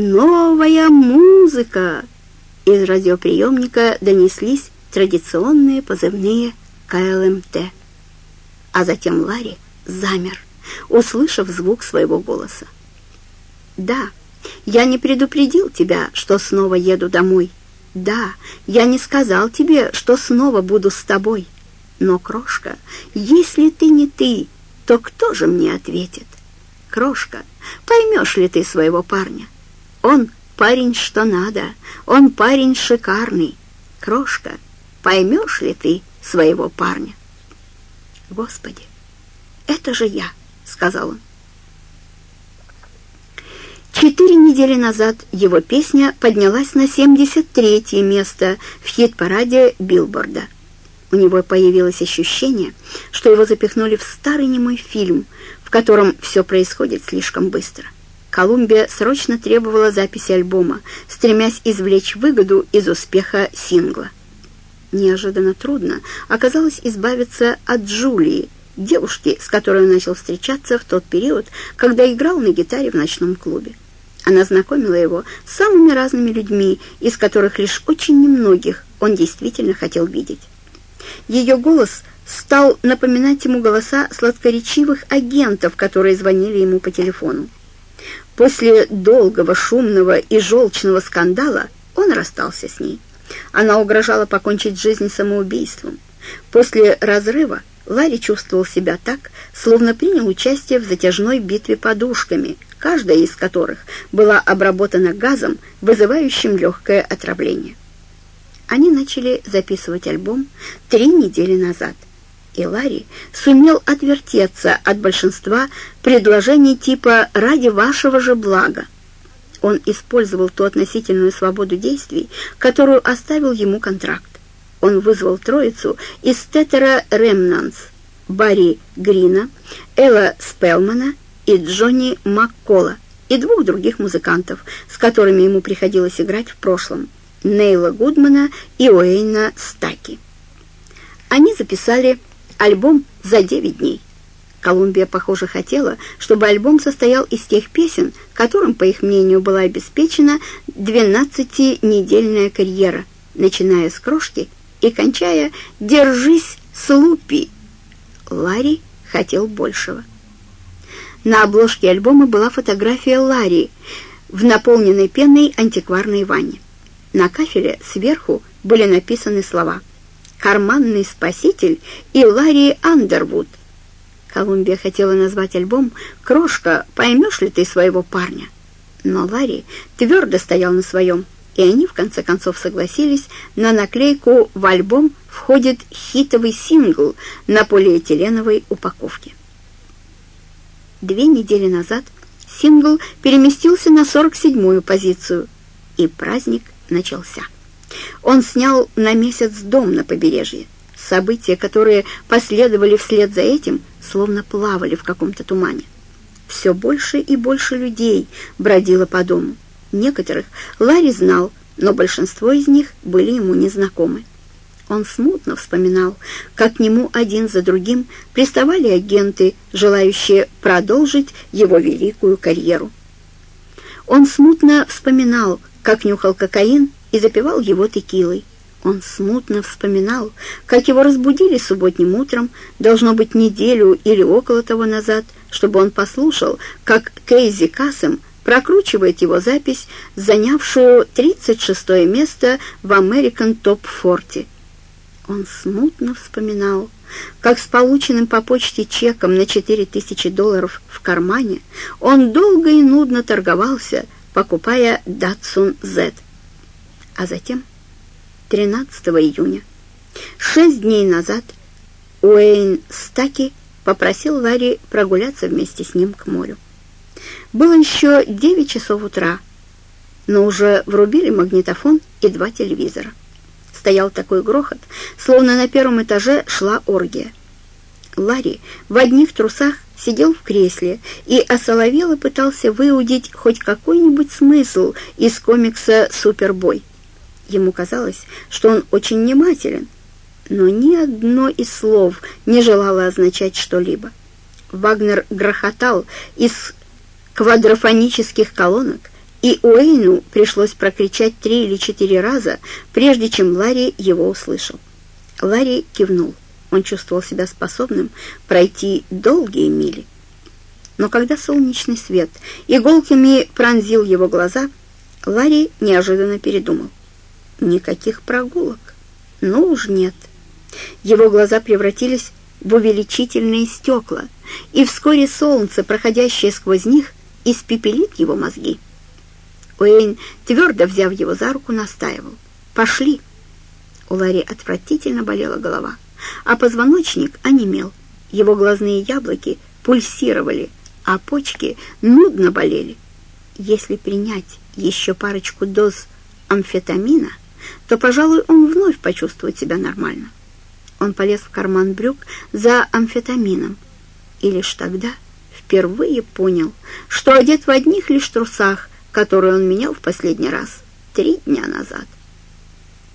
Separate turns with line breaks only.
Новая музыка!» Из радиоприемника донеслись традиционные позывные КЛМТ. А затем Ларри замер, услышав звук своего голоса. «Да, я не предупредил тебя, что снова еду домой. Да, я не сказал тебе, что снова буду с тобой. Но, крошка, если ты не ты, то кто же мне ответит? Крошка, поймешь ли ты своего парня? Он парень что надо, он парень шикарный. Крошка, поймешь ли ты своего парня? Господи, это же я, сказал он. Четыре недели назад его песня поднялась на 73 место в хит-параде Билборда. У него появилось ощущение, что его запихнули в старый немой фильм, в котором все происходит слишком быстро. Колумбия срочно требовала записи альбома, стремясь извлечь выгоду из успеха сингла. Неожиданно трудно оказалось избавиться от Джулии, девушки, с которой он начал встречаться в тот период, когда играл на гитаре в ночном клубе. Она знакомила его с самыми разными людьми, из которых лишь очень немногих он действительно хотел видеть. Ее голос стал напоминать ему голоса сладкоречивых агентов, которые звонили ему по телефону. После долгого, шумного и желчного скандала он расстался с ней. Она угрожала покончить жизнь самоубийством. После разрыва Ларри чувствовал себя так, словно принял участие в затяжной битве подушками, каждая из которых была обработана газом, вызывающим легкое отравление. Они начали записывать альбом три недели назад, и Ларри сумел отвертеться от большинства предложений типа «ради вашего же блага». Он использовал ту относительную свободу действий, которую оставил ему контракт он вызвал троицу из Тетера Ремнанс, Барри Грина, Элла Спелмана и Джонни Маккола и двух других музыкантов, с которыми ему приходилось играть в прошлом, Нейла Гудмана и Уэйна Стаки. Они записали альбом за 9 дней. Колумбия, похоже, хотела, чтобы альбом состоял из тех песен, которым, по их мнению, была обеспечена 12-недельная карьера, начиная с «Крошки» и кончая «Держись, Слупи!» Ларри хотел большего. На обложке альбома была фотография Ларри в наполненной пеной антикварной ванне. На кафеле сверху были написаны слова «Карманный спаситель» и «Ларри Андервуд». Колумбия хотела назвать альбом «Крошка, поймешь ли ты своего парня?» Но Ларри твердо стоял на своем и они в конце концов согласились на наклейку в альбом входит хитовый сингл на полиэтиленовой упаковке. Две недели назад сингл переместился на 47-ю позицию, и праздник начался. Он снял на месяц дом на побережье. События, которые последовали вслед за этим, словно плавали в каком-то тумане. Все больше и больше людей бродило по дому. Некоторых Ларри знал, но большинство из них были ему незнакомы. Он смутно вспоминал, как к нему один за другим приставали агенты, желающие продолжить его великую карьеру. Он смутно вспоминал, как нюхал кокаин и запивал его текилой. Он смутно вспоминал, как его разбудили субботним утром, должно быть неделю или около того назад, чтобы он послушал, как Кейзи Кассем прокручивает его запись, занявшую 36 место в American Top 40. Он смутно вспоминал, как с полученным по почте чеком на 4000 долларов в кармане он долго и нудно торговался, покупая Datsun Z. А затем, 13 июня, шесть дней назад, Уэйн Стаки попросил Ларри прогуляться вместе с ним к морю. Было еще девять часов утра, но уже врубили магнитофон и два телевизора. Стоял такой грохот, словно на первом этаже шла оргия. Ларри в одних трусах сидел в кресле и осоловело пытался выудить хоть какой-нибудь смысл из комикса «Супербой». Ему казалось, что он очень внимателен, но ни одно из слов не желало означать что-либо. Вагнер грохотал из квадрофонических колонок, и Уэйну пришлось прокричать три или четыре раза, прежде чем Ларри его услышал. Ларри кивнул. Он чувствовал себя способным пройти долгие мили. Но когда солнечный свет иголками пронзил его глаза, Ларри неожиданно передумал. Никаких прогулок. Ну уж нет. Его глаза превратились в увеличительные стекла, и вскоре солнце, проходящее сквозь них, испепелит его мозги. Уэйн, твердо взяв его за руку, настаивал. «Пошли!» У Ларри отвратительно болела голова, а позвоночник онемел. Его глазные яблоки пульсировали, а почки нудно болели. Если принять еще парочку доз амфетамина, то, пожалуй, он вновь почувствует себя нормально. Он полез в карман брюк за амфетамином, и лишь тогда впервые понял, что одет в одних лишь трусах, которые он менял в последний раз три дня назад.